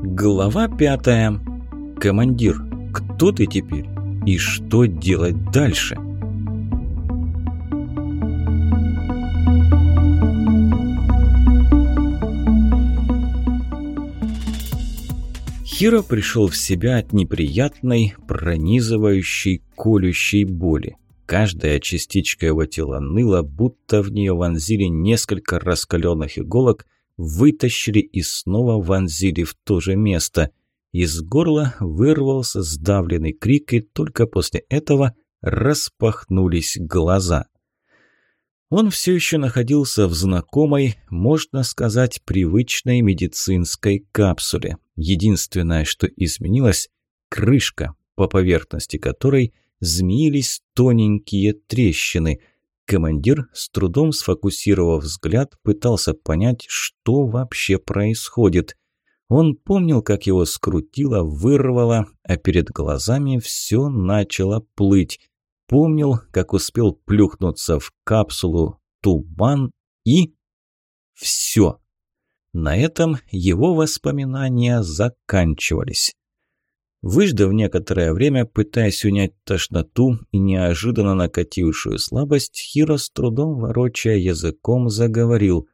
Глава пятая. Командир, кто ты теперь? И что делать дальше? Хиро пришел в себя от неприятной, пронизывающей, колющей боли. Каждая частичка его тела ныла, будто в нее вонзили несколько раскаленных иголок, вытащили и снова вонзили в то же место. Из горла вырвался сдавленный крик, и только после этого распахнулись глаза. Он все еще находился в знакомой, можно сказать, привычной медицинской капсуле. Единственное, что изменилось – крышка, по поверхности которой – змеились тоненькие трещины. Командир, с трудом сфокусировав взгляд, пытался понять, что вообще происходит. Он помнил, как его скрутило, вырвало, а перед глазами все начало плыть. Помнил, как успел плюхнуться в капсулу туман и... Все. На этом его воспоминания заканчивались. Выждав некоторое время, пытаясь унять тошноту и неожиданно накатившую слабость, Хиро с трудом ворочая языком заговорил.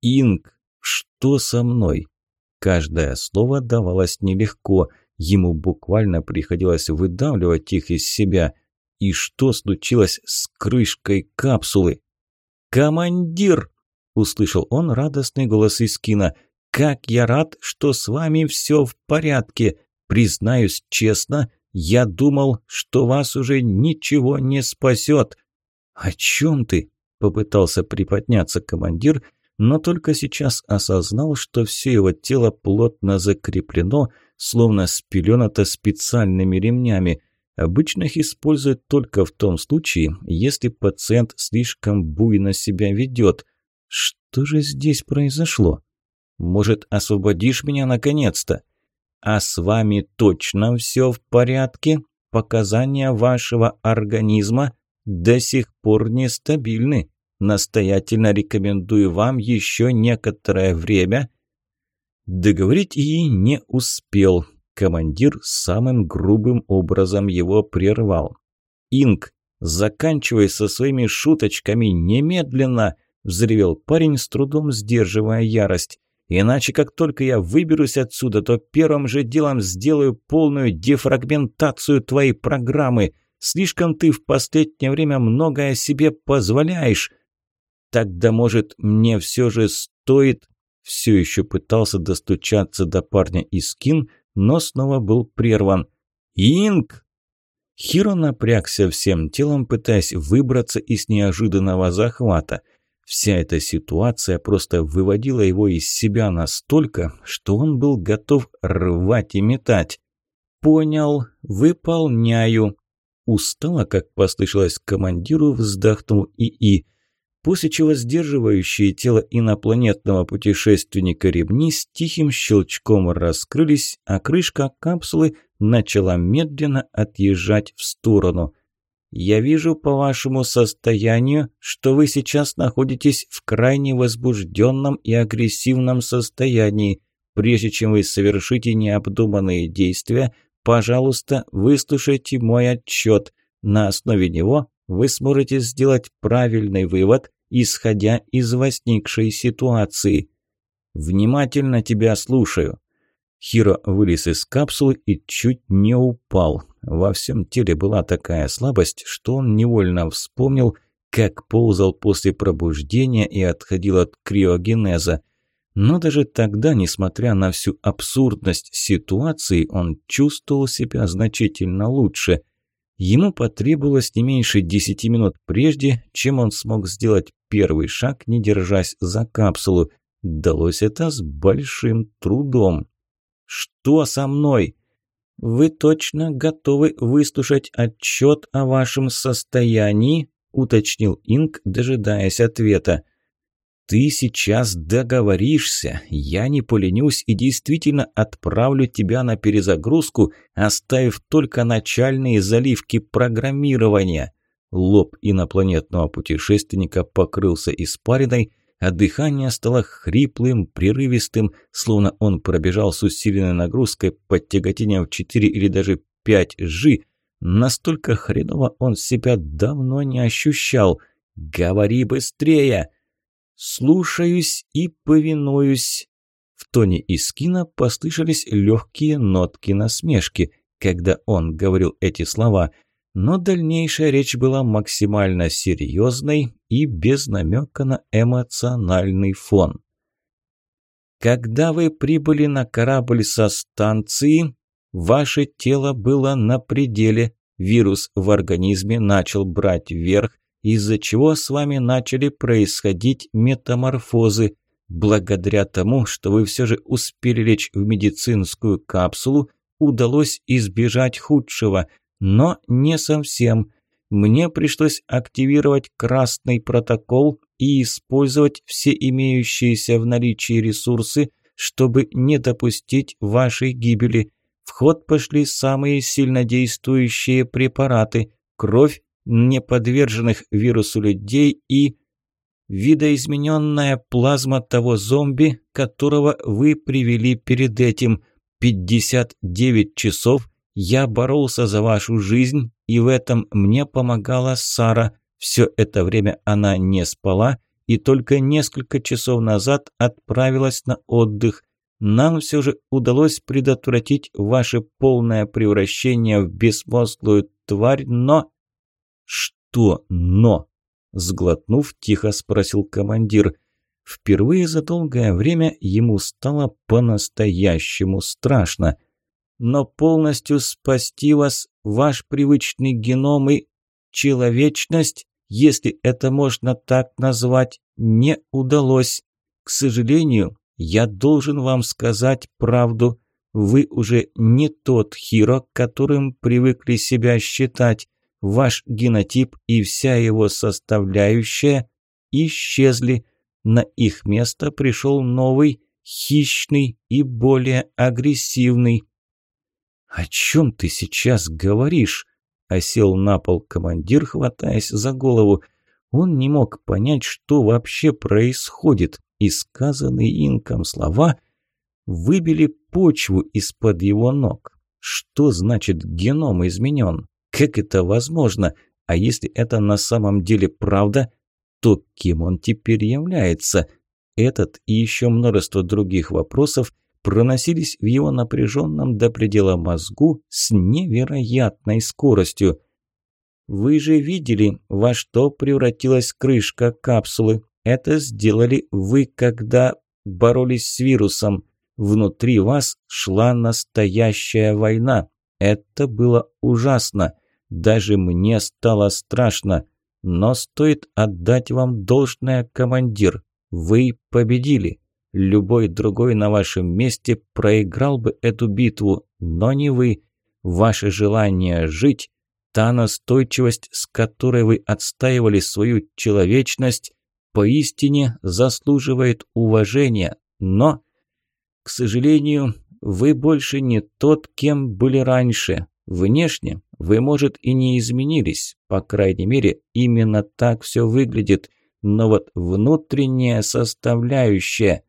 «Инг, что со мной?» Каждое слово давалось нелегко, ему буквально приходилось выдавливать их из себя. И что случилось с крышкой капсулы? «Командир!» – услышал он радостный голос Искина. «Как я рад, что с вами все в порядке! Признаюсь честно, я думал, что вас уже ничего не спасет». «О чем ты?» – попытался приподняться командир, но только сейчас осознал, что все его тело плотно закреплено, словно спеленато специальными ремнями. Обычно их используют только в том случае, если пациент слишком буйно себя ведет. Что же здесь произошло? Может, освободишь меня наконец-то? А с вами точно все в порядке? Показания вашего организма до сих пор нестабильны. Настоятельно рекомендую вам еще некоторое время. Договорить и не успел. Командир самым грубым образом его прервал. «Инг, заканчивай со своими шуточками немедленно!» – взревел парень, с трудом сдерживая ярость. Иначе, как только я выберусь отсюда, то первым же делом сделаю полную дефрагментацию твоей программы. Слишком ты в последнее время многое себе позволяешь. Тогда, может, мне все же стоит...» Все еще пытался достучаться до парня Искин, но снова был прерван. «Инг!» Хиро напрягся всем телом, пытаясь выбраться из неожиданного захвата – Вся эта ситуация просто выводила его из себя настолько, что он был готов рвать и метать. «Понял, выполняю». Устало, как послышалось командиру, вздохнул ИИ, после чего сдерживающие тело инопланетного путешественника ремни с тихим щелчком раскрылись, а крышка капсулы начала медленно отъезжать в сторону. Я вижу по вашему состоянию, что вы сейчас находитесь в крайне возбужденном и агрессивном состоянии. Прежде чем вы совершите необдуманные действия, пожалуйста, выслушайте мой отчет. На основе него вы сможете сделать правильный вывод, исходя из возникшей ситуации. Внимательно тебя слушаю. Хиро вылез из капсулы и чуть не упал. Во всем теле была такая слабость, что он невольно вспомнил, как ползал после пробуждения и отходил от криогенеза. Но даже тогда, несмотря на всю абсурдность ситуации, он чувствовал себя значительно лучше. Ему потребовалось не меньше десяти минут прежде, чем он смог сделать первый шаг, не держась за капсулу. Далось это с большим трудом. «Что со мной?» «Вы точно готовы выслушать отчет о вашем состоянии?» – уточнил Инг, дожидаясь ответа. «Ты сейчас договоришься, я не поленюсь и действительно отправлю тебя на перезагрузку, оставив только начальные заливки программирования». Лоб инопланетного путешественника покрылся испариной, а дыхание стало хриплым, прерывистым, словно он пробежал с усиленной нагрузкой под тяготением в 4 или даже 5 жи. Настолько хреново он себя давно не ощущал. «Говори быстрее!» «Слушаюсь и повинуюсь!» В тоне Искина послышались легкие нотки насмешки, когда он говорил эти слова – но дальнейшая речь была максимально серьезной и без намека на эмоциональный фон. Когда вы прибыли на корабль со станции, ваше тело было на пределе, вирус в организме начал брать верх, из-за чего с вами начали происходить метаморфозы. Благодаря тому, что вы все же успели лечь в медицинскую капсулу, удалось избежать худшего – но не совсем. Мне пришлось активировать красный протокол и использовать все имеющиеся в наличии ресурсы, чтобы не допустить вашей гибели. В ход пошли самые сильнодействующие препараты, кровь неподверженных вирусу людей и видоизмененная плазма того зомби, которого вы привели перед этим. 59 часов я боролся за вашу жизнь, и в этом мне помогала Сара. Все это время она не спала и только несколько часов назад отправилась на отдых. Нам все же удалось предотвратить ваше полное превращение в безмозглую тварь, но... Что «но»? Сглотнув, тихо спросил командир. Впервые за долгое время ему стало по-настоящему страшно – но полностью спасти вас, ваш привычный геном и человечность, если это можно так назвать, не удалось. К сожалению, я должен вам сказать правду. Вы уже не тот Хиро, которым привыкли себя считать. Ваш генотип и вся его составляющая исчезли. На их место пришел новый, хищный и более агрессивный. «О чем ты сейчас говоришь?» – осел на пол командир, хватаясь за голову. Он не мог понять, что вообще происходит, и сказанные инком слова выбили почву из-под его ног. Что значит геном изменен? Как это возможно? А если это на самом деле правда, то кем он теперь является? Этот и еще множество других вопросов – проносились в его напряженном до предела мозгу с невероятной скоростью. «Вы же видели, во что превратилась крышка капсулы. Это сделали вы, когда боролись с вирусом. Внутри вас шла настоящая война. Это было ужасно. Даже мне стало страшно. Но стоит отдать вам должное, командир. Вы победили. Любой другой на вашем месте проиграл бы эту битву, но не вы. Ваше желание жить, та настойчивость, с которой вы отстаивали свою человечность, поистине заслуживает уважения. Но, к сожалению, вы больше не тот, кем были раньше. Внешне вы, может, и не изменились. По крайней мере, именно так все выглядит. Но вот внутренняя составляющая –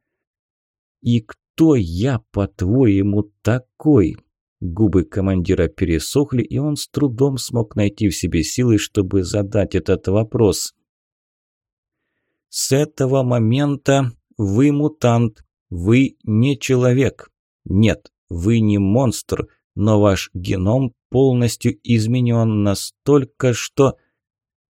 «И кто я, по-твоему, такой?» Губы командира пересохли, и он с трудом смог найти в себе силы, чтобы задать этот вопрос. «С этого момента вы мутант, вы не человек. Нет, вы не монстр, но ваш геном полностью изменен настолько, что...»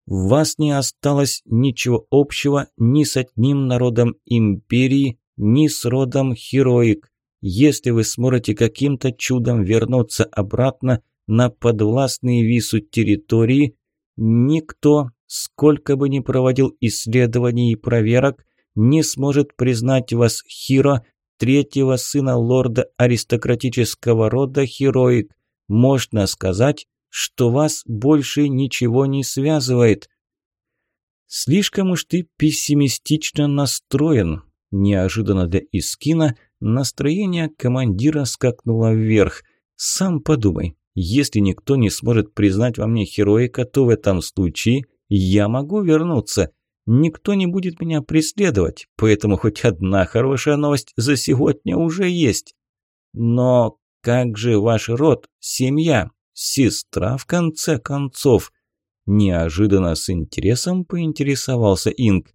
В вас не осталось ничего общего ни с одним народом империи, ни с родом Хероик. Если вы сможете каким-то чудом вернуться обратно на подвластные вису территории, никто, сколько бы ни проводил исследований и проверок, не сможет признать вас Хиро, третьего сына лорда аристократического рода Хероик. Можно сказать, что вас больше ничего не связывает. Слишком уж ты пессимистично настроен, Неожиданно для Искина настроение командира скакнуло вверх. «Сам подумай, если никто не сможет признать во мне героика, то в этом случае я могу вернуться. Никто не будет меня преследовать, поэтому хоть одна хорошая новость за сегодня уже есть. Но как же ваш род, семья, сестра в конце концов? Неожиданно с интересом поинтересовался Инг.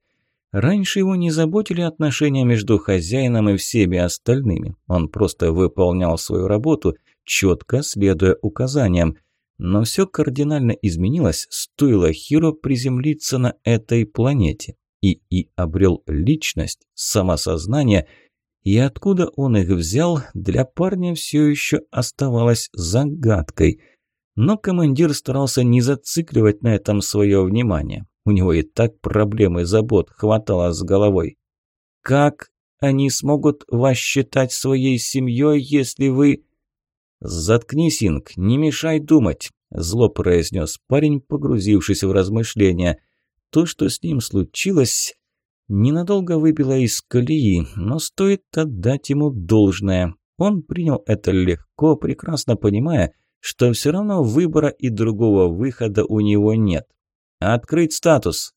Раньше его не заботили отношения между хозяином и всеми остальными. Он просто выполнял свою работу, четко следуя указаниям. Но все кардинально изменилось, стоило Хиро приземлиться на этой планете. И И обрел личность, самосознание, и откуда он их взял, для парня все еще оставалось загадкой. Но командир старался не зацикливать на этом свое внимание. У него и так проблемы и забот хватало с головой. «Как они смогут вас считать своей семьей, если вы...» «Заткнись, Инг, не мешай думать», – зло произнес парень, погрузившись в размышления. То, что с ним случилось, ненадолго выбило из колеи, но стоит отдать ему должное. Он принял это легко, прекрасно понимая, что все равно выбора и другого выхода у него нет. Открыть статус.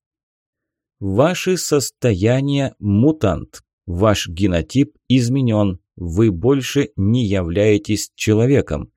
Ваше состояние мутант. Ваш генотип изменен. Вы больше не являетесь человеком.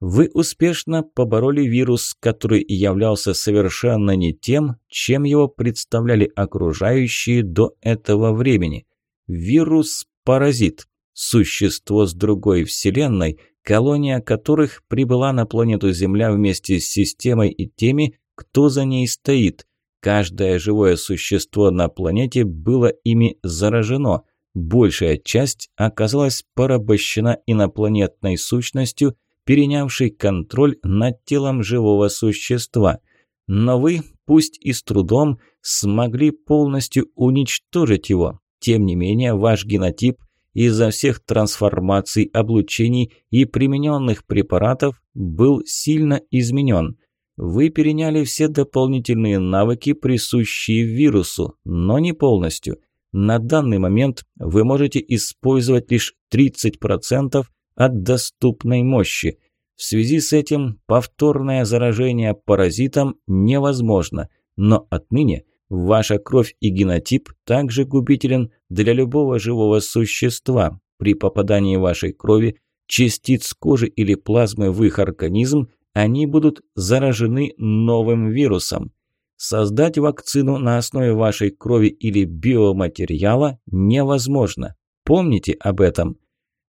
Вы успешно побороли вирус, который являлся совершенно не тем, чем его представляли окружающие до этого времени. Вирус-паразит. Существо с другой вселенной, колония которых прибыла на планету Земля вместе с системой и теми, кто за ней стоит. Каждое живое существо на планете было ими заражено. Большая часть оказалась порабощена инопланетной сущностью, перенявшей контроль над телом живого существа. Но вы, пусть и с трудом, смогли полностью уничтожить его. Тем не менее, ваш генотип из-за всех трансформаций, облучений и примененных препаратов был сильно изменен. Вы переняли все дополнительные навыки, присущие вирусу, но не полностью. На данный момент вы можете использовать лишь 30% от доступной мощи. В связи с этим повторное заражение паразитом невозможно, но отныне ваша кровь и генотип также губителен для любого живого существа. При попадании вашей крови, частиц кожи или плазмы в их организм они будут заражены новым вирусом. Создать вакцину на основе вашей крови или биоматериала невозможно. Помните об этом.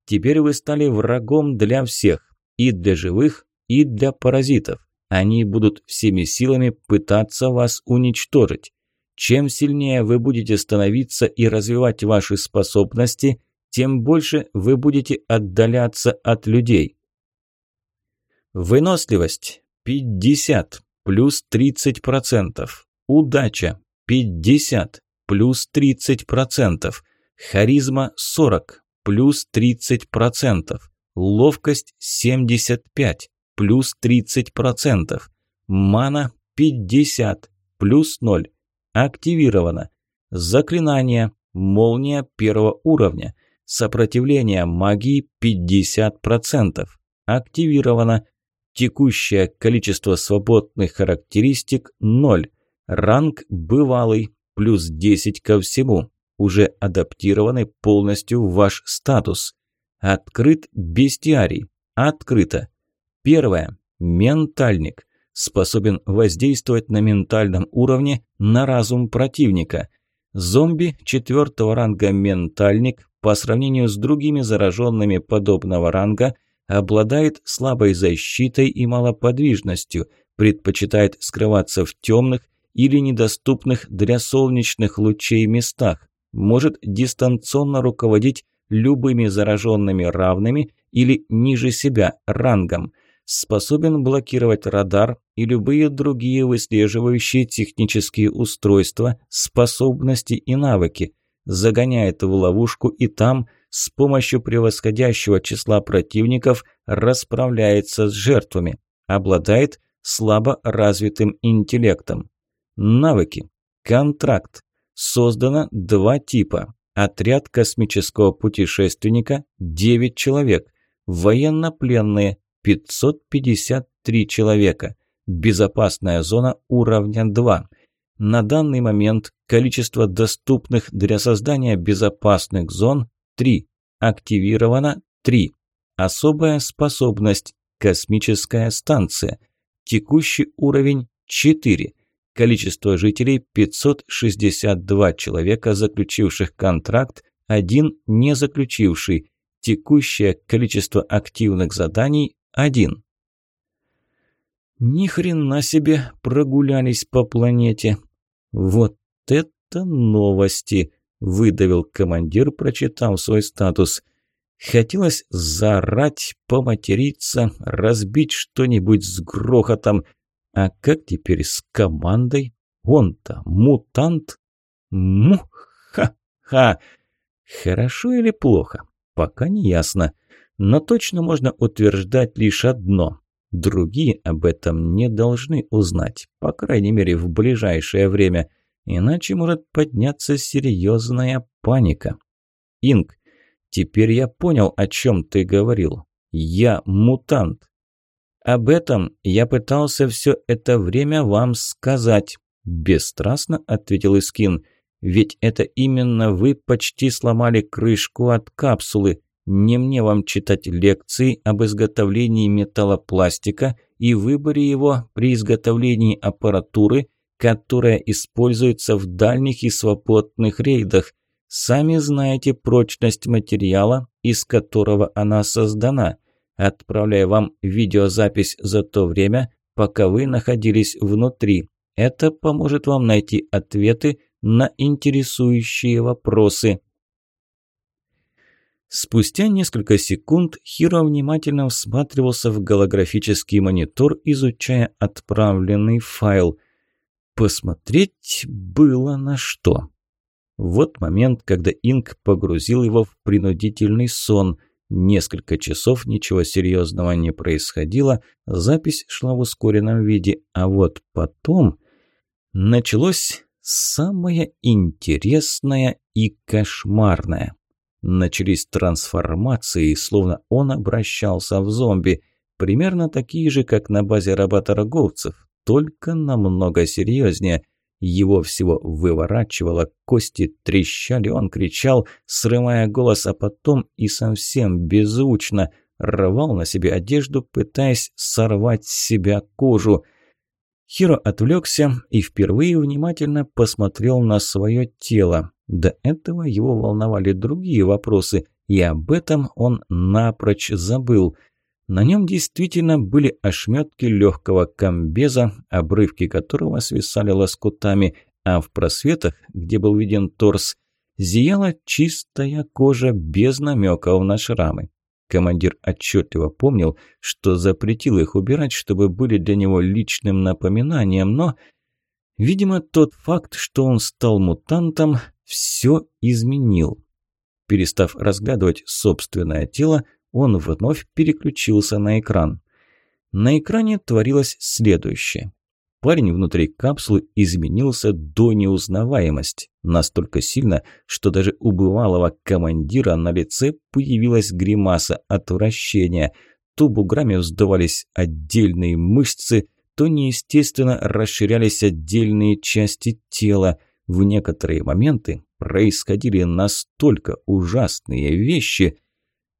Теперь вы стали врагом для всех, и для живых, и для паразитов. Они будут всеми силами пытаться вас уничтожить. Чем сильнее вы будете становиться и развивать ваши способности, тем больше вы будете отдаляться от людей. Выносливость – 50, плюс 30%. Удача – 50, плюс 30%. Харизма – 40, плюс 30%. Ловкость – 75, плюс 30%. Мана – 50, плюс 0. Активировано. Заклинание. Молния первого уровня. Сопротивление магии 50%. Активировано. Текущее количество свободных характеристик – 0. Ранг бывалый, плюс 10 ко всему. Уже адаптированы полностью в ваш статус. Открыт бестиарий. Открыто. Первое. Ментальник. Способен воздействовать на ментальном уровне на разум противника. Зомби четвертого ранга ментальник по сравнению с другими зараженными подобного ранга обладает слабой защитой и малоподвижностью, предпочитает скрываться в темных или недоступных для солнечных лучей местах, может дистанционно руководить любыми зараженными равными или ниже себя рангом, способен блокировать радар и любые другие выслеживающие технические устройства, способности и навыки, загоняет в ловушку и там – с помощью превосходящего числа противников расправляется с жертвами, обладает слабо развитым интеллектом. Навыки. Контракт. Создано два типа. Отряд космического путешественника – 9 человек. Военнопленные – 553 человека. Безопасная зона уровня 2. На данный момент количество доступных для создания безопасных зон – 3. Активировано – 3. Особая способность – космическая станция. Текущий уровень – 4. Количество жителей – 562 человека, заключивших контракт, один не заключивший. Текущее количество активных заданий – 1. Ни хрена себе прогулялись по планете. Вот это новости, выдавил командир, прочитав свой статус. Хотелось заорать, поматериться, разбить что-нибудь с грохотом. А как теперь с командой? Он-то мутант? Му-ха-ха! Хорошо или плохо? Пока не ясно. Но точно можно утверждать лишь одно. Другие об этом не должны узнать, по крайней мере в ближайшее время, иначе может подняться серьезная паника. Инг, теперь я понял, о чем ты говорил. Я мутант. Об этом я пытался все это время вам сказать, бесстрастно ответил Искин. Ведь это именно вы почти сломали крышку от капсулы. Не мне вам читать лекции об изготовлении металлопластика и выборе его при изготовлении аппаратуры, которая используется в дальних и свободных рейдах. Сами знаете прочность материала, из которого она создана. Отправляю вам видеозапись за то время, пока вы находились внутри. Это поможет вам найти ответы на интересующие вопросы. Спустя несколько секунд Хиро внимательно всматривался в голографический монитор, изучая отправленный файл. Посмотреть было на что. Вот момент, когда Инк погрузил его в принудительный сон. Несколько часов ничего серьезного не происходило, запись шла в ускоренном виде, а вот потом началось самое интересное и кошмарное. Начались трансформации, словно он обращался в зомби, примерно такие же, как на базе работорговцев, только намного серьезнее. Его всего выворачивало, кости трещали, он кричал, срывая голос, а потом и совсем беззвучно рвал на себе одежду, пытаясь сорвать с себя кожу. Хиро отвлекся и впервые внимательно посмотрел на свое тело. До этого его волновали другие вопросы, и об этом он напрочь забыл. На нем действительно были ошметки легкого комбеза, обрывки которого свисали лоскутами, а в просветах, где был виден торс, зияла чистая кожа без намеков на шрамы. Командир отчетливо помнил, что запретил их убирать, чтобы были для него личным напоминанием, но, видимо, тот факт, что он стал мутантом, все изменил. Перестав разглядывать собственное тело, он вновь переключился на экран. На экране творилось следующее. Парень внутри капсулы изменился до неузнаваемости. Настолько сильно, что даже у бывалого командира на лице появилась гримаса отвращения. То буграми вздувались отдельные мышцы, то неестественно расширялись отдельные части тела – в некоторые моменты происходили настолько ужасные вещи.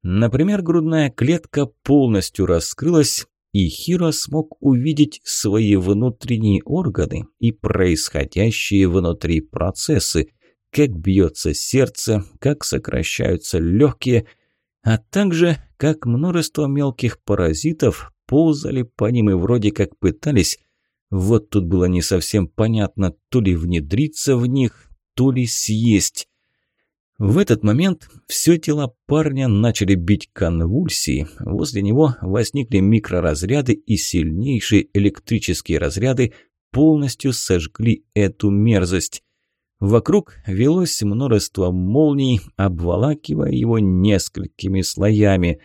Например, грудная клетка полностью раскрылась, и Хиро смог увидеть свои внутренние органы и происходящие внутри процессы, как бьется сердце, как сокращаются легкие, а также как множество мелких паразитов ползали по ним и вроде как пытались вот тут было не совсем понятно, то ли внедриться в них, то ли съесть. В этот момент все тело парня начали бить конвульсии. Возле него возникли микроразряды и сильнейшие электрические разряды полностью сожгли эту мерзость. Вокруг велось множество молний, обволакивая его несколькими слоями.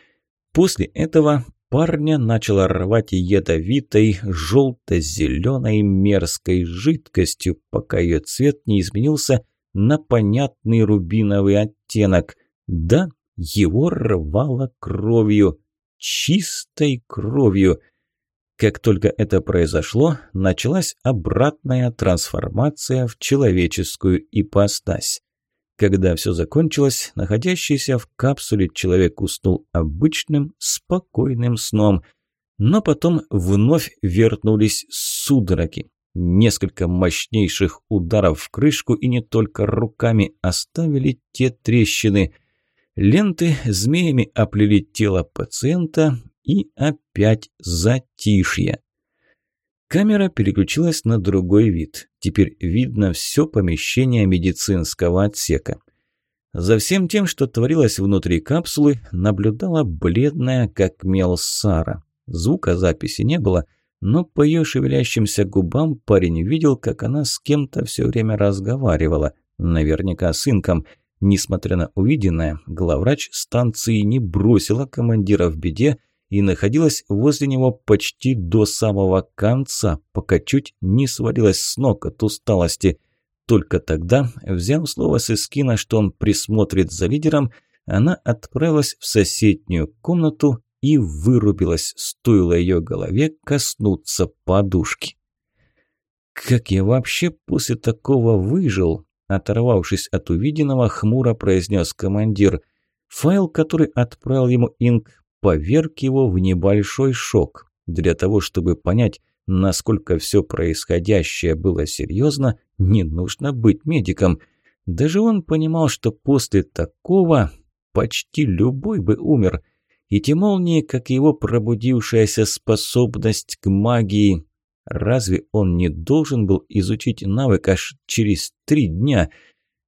После этого парня начало рвать ядовитой, желто-зеленой мерзкой жидкостью, пока ее цвет не изменился на понятный рубиновый оттенок. Да, его рвало кровью, чистой кровью. Как только это произошло, началась обратная трансформация в человеческую ипостась. Когда все закончилось, находящийся в капсуле человек уснул обычным, спокойным сном. Но потом вновь вернулись судороги. Несколько мощнейших ударов в крышку и не только руками оставили те трещины. Ленты змеями оплели тело пациента и опять затишье. Камера переключилась на другой вид. Теперь видно все помещение медицинского отсека. За всем тем, что творилось внутри капсулы, наблюдала бледная, как мел Сара. Звукозаписи не было, но по ее шевелящимся губам парень видел, как она с кем-то все время разговаривала, наверняка с инком. Несмотря на увиденное, главврач станции не бросила командира в беде, и находилась возле него почти до самого конца, пока чуть не свалилась с ног от усталости. Только тогда, взяв слово с Искина, что он присмотрит за лидером, она отправилась в соседнюю комнату и вырубилась, стоило ее голове коснуться подушки. «Как я вообще после такого выжил?» Оторвавшись от увиденного, хмуро произнес командир. Файл, который отправил ему Инк, поверг его в небольшой шок. Для того, чтобы понять, насколько все происходящее было серьезно, не нужно быть медиком. Даже он понимал, что после такого почти любой бы умер. И те молнии, как его пробудившаяся способность к магии. Разве он не должен был изучить навык аж через три дня?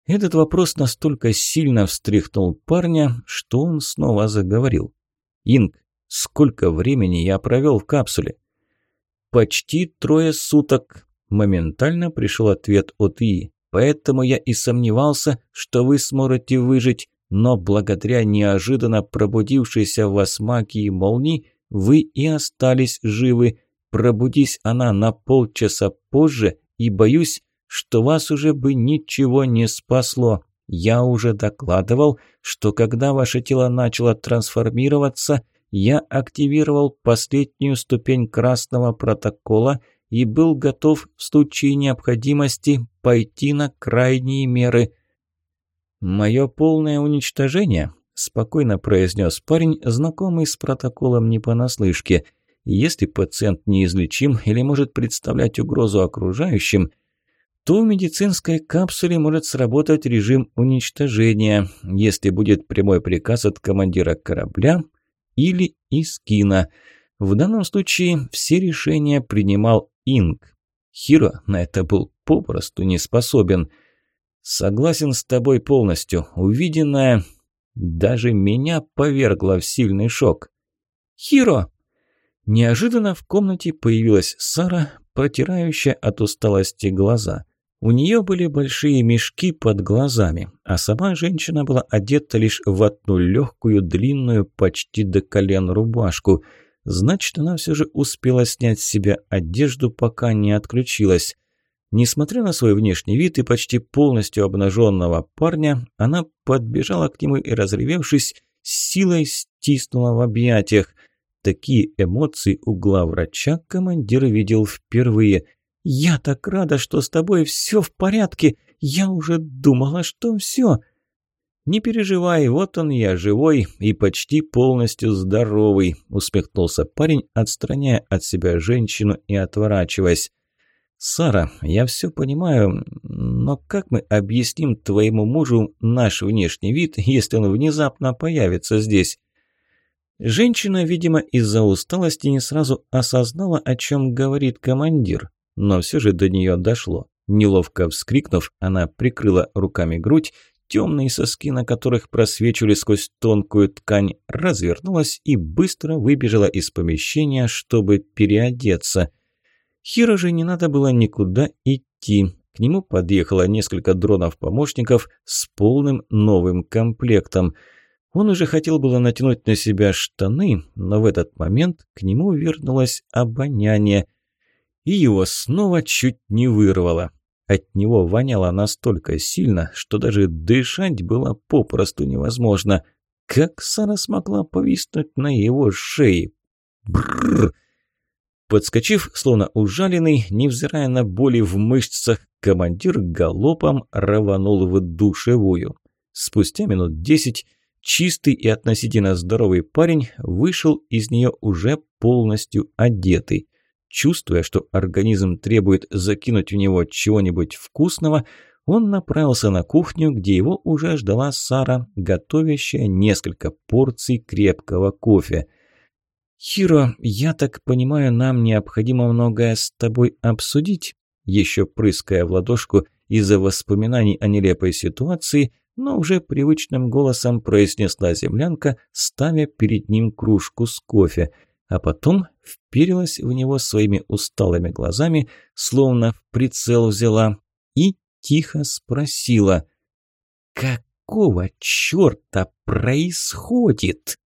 Этот вопрос настолько сильно встряхнул парня, что он снова заговорил. «Инг, сколько времени я провел в капсуле?» «Почти трое суток», – моментально пришел ответ от И. «Поэтому я и сомневался, что вы сможете выжить, но благодаря неожиданно пробудившейся в вас магии молнии вы и остались живы. Пробудись она на полчаса позже, и боюсь, что вас уже бы ничего не спасло. Я уже докладывал, что когда ваше тело начало трансформироваться, я активировал последнюю ступень красного протокола и был готов в случае необходимости пойти на крайние меры. «Мое полное уничтожение», – спокойно произнес парень, знакомый с протоколом не понаслышке. «Если пациент неизлечим или может представлять угрозу окружающим – то в медицинской капсуле может сработать режим уничтожения, если будет прямой приказ от командира корабля или из кино. В данном случае все решения принимал Инг. Хиро на это был попросту не способен. Согласен с тобой полностью. Увиденное даже меня повергло в сильный шок. «Хиро!» Неожиданно в комнате появилась Сара, протирающая от усталости глаза. У нее были большие мешки под глазами, а сама женщина была одета лишь в одну легкую, длинную, почти до колен рубашку. Значит, она все же успела снять с себя одежду, пока не отключилась. Несмотря на свой внешний вид и почти полностью обнаженного парня, она подбежала к нему и, разревевшись, силой стиснула в объятиях. Такие эмоции у главврача командир видел впервые – «Я так рада, что с тобой все в порядке. Я уже думала, что все». «Не переживай, вот он я, живой и почти полностью здоровый», усмехнулся парень, отстраняя от себя женщину и отворачиваясь. «Сара, я все понимаю, но как мы объясним твоему мужу наш внешний вид, если он внезапно появится здесь?» Женщина, видимо, из-за усталости не сразу осознала, о чем говорит командир но все же до нее дошло. Неловко вскрикнув, она прикрыла руками грудь, темные соски, на которых просвечивали сквозь тонкую ткань, развернулась и быстро выбежала из помещения, чтобы переодеться. Хиро же не надо было никуда идти. К нему подъехало несколько дронов-помощников с полным новым комплектом. Он уже хотел было натянуть на себя штаны, но в этот момент к нему вернулось обоняние – и его снова чуть не вырвало. От него воняло настолько сильно, что даже дышать было попросту невозможно. Как Сара смогла повиснуть на его шее? Бррр! Подскочив, словно ужаленный, невзирая на боли в мышцах, командир галопом рванул в душевую. Спустя минут десять чистый и относительно здоровый парень вышел из нее уже полностью одетый. Чувствуя, что организм требует закинуть в него чего-нибудь вкусного, он направился на кухню, где его уже ждала Сара, готовящая несколько порций крепкого кофе. «Хиро, я так понимаю, нам необходимо многое с тобой обсудить?» Еще прыская в ладошку из-за воспоминаний о нелепой ситуации, но уже привычным голосом произнесла землянка, ставя перед ним кружку с кофе, а потом вперилась в него своими усталыми глазами, словно в прицел взяла, и тихо спросила «Какого черта происходит?»